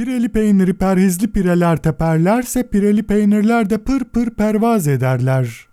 Pireli peyniri perhizli pireler teperlerse pireli peynirler de pır pır pervaz ederler.